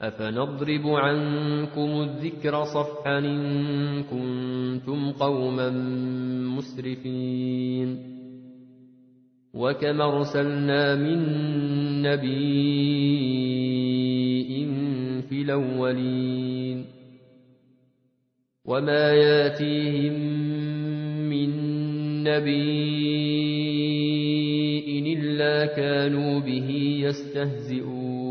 أفنضرب عنكم الذكر صفحا إن كنتم قوما مسرفين وكما ارسلنا من نبي في الأولين وما ياتيهم من نبي إلا كانوا به يستهزئون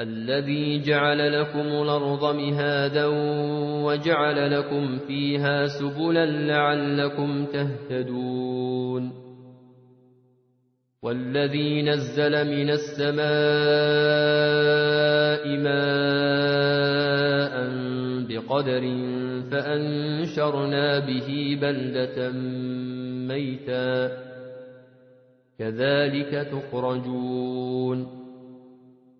الذي جعل لكم الأرض مهادا وجعل لكم فيها سبلا لعلكم تهتدون والذي نزل من السماء ماء بقدر فأنشرنا به بلدة ميتا كذلك تخرجون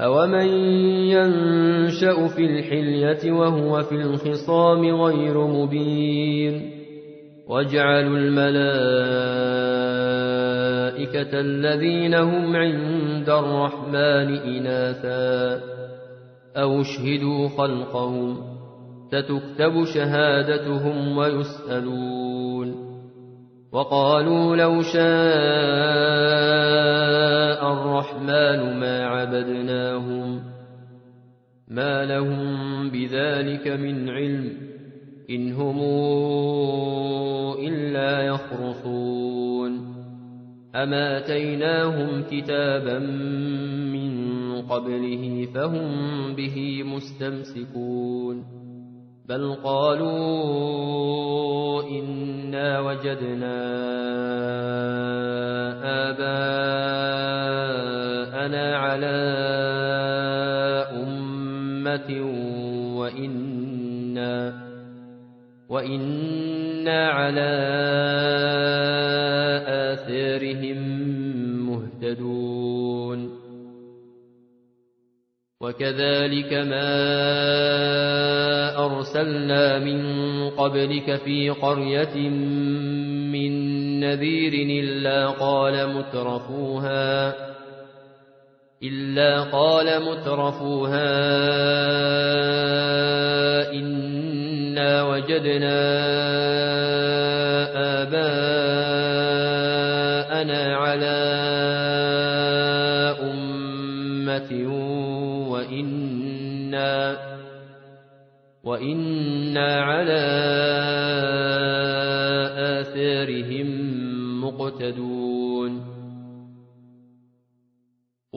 أومن ينشأ في الحلية وهو في الخصام غير مبين واجعلوا الملائكة الذين هم عند الرحمن إناثا أو اشهدوا خلقهم ستكتب شهادتهم ويسألون وقالوا لو شاء الرحمن ما عبدناهم ما لهم بذلك من علم إن هم إلا يخرصون أما آتيناهم كتابا من قبله فهم به مستمسكون بل قالوا إنا وجدنا آباءنا على أمة وإنا وإنا على آثارهم مهتدون وكذلك ما أرسلنا من قبلك في قرية من نذير إلا قال مترفوها إلا قال مترفوها إنا وجدنا آباءنا على أمة وإنا وإنا على آثارهم مقتدون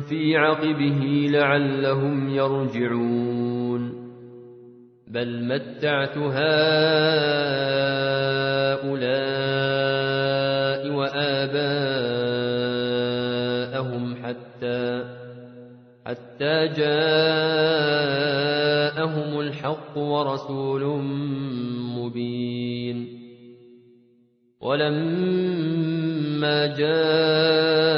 في عقبه لعلهم يرجعون. بل متعت هؤلاء وآباءهم حتى حتى جاءهم الحق ورسول مبين. ولما جاءهم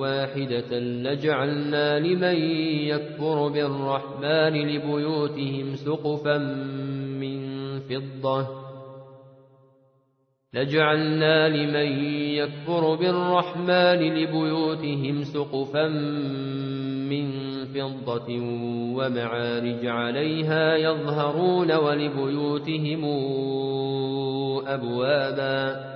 واحدة لجعلنا لمن يكفر بالرحمن لبيوتهم سقفا من فضة. لجعلنا لمن يكفر بالرحمن لبيوتهم سقفا من فضة ومعارج عليها يظهرون ولبيوتهم أبوابا.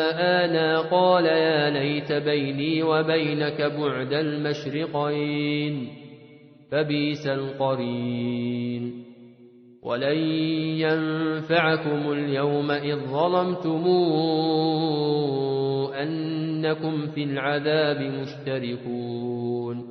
جاءنا قال يا ليت بيني وبينك بعد المشرقين فبيس القرين. ولن ينفعكم اليوم إذ ظلمتم أنكم في العذاب مشتركون.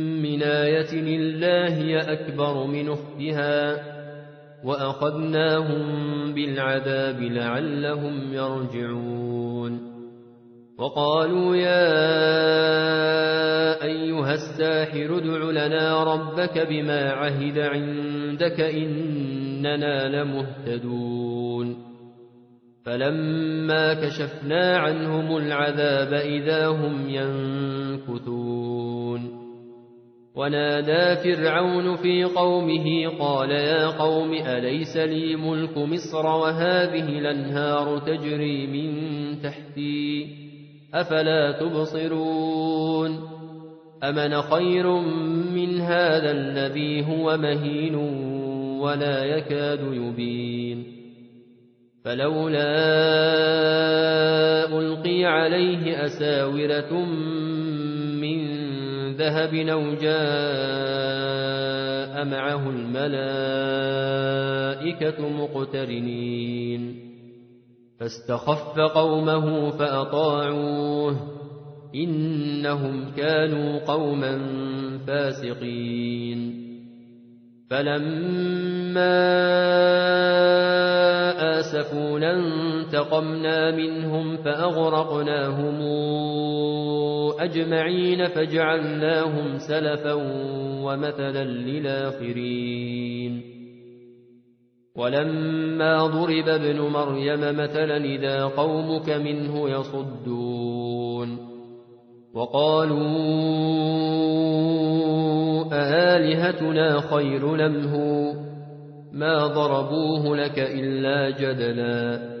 من آية هي أكبر من أختها وأخذناهم بالعذاب لعلهم يرجعون وقالوا يا أيها الساحر ادع لنا ربك بما عهد عندك إننا لمهتدون فلما كشفنا عنهم العذاب إذا هم ينكثون ونادى فرعون في قومه قال يا قوم أليس لي ملك مصر وهذه الأنهار تجري من تحتي أفلا تبصرون أمن خير من هذا الذي هو مهين ولا يكاد يبين فلولا ألقي عليه أساورة ذهب أو جاء معه الملائكة مقترنين. فاستخف قومه فأطاعوه. إنهم كانوا قوما فاسقين. فلما آسفونا انتقمنا منهم فأغرقناهم أجمعين فجعلناهم سلفا ومثلا للآخرين. ولما ضرب ابن مريم مثلا إذا قومك منه يصدون. وقالوا أآلهتنا خير لمه ما ضربوه لك إلا جدلا.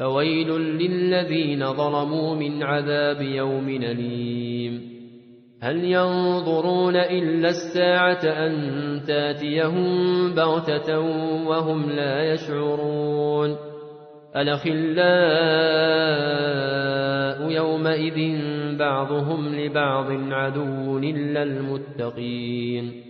فويل للذين ظلموا من عذاب يوم أليم. هل ينظرون إلا الساعة أن تأتيهم بغتة وهم لا يشعرون؟ الأخلاء يومئذ بعضهم لبعض عدو إلا المتقين.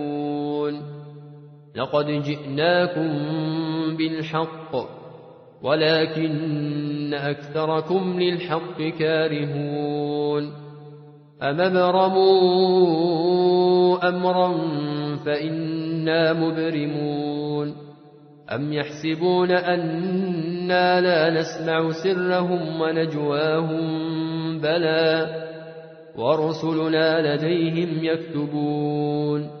لقد جئناكم بالحق ولكن أكثركم للحق كارهون. أمبرموا أمرا فإنا مبرمون. أم يحسبون أنا لا نسمع سرهم ونجواهم بلى ورسلنا لديهم يكتبون.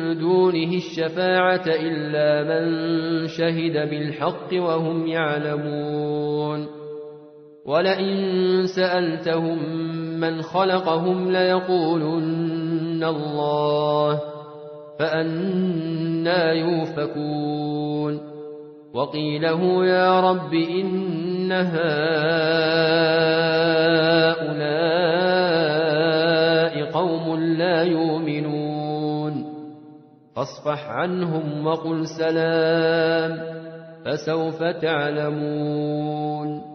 دونه الشفاعة إلا من شهد بالحق وهم يعلمون. ولئن سألتهم من خلقهم ليقولن الله فأنا يوفكون. وقيله يا رب إن هؤلاء قوم لا يؤمنون. فاصفح عنهم وقل سلام فسوف تعلمون.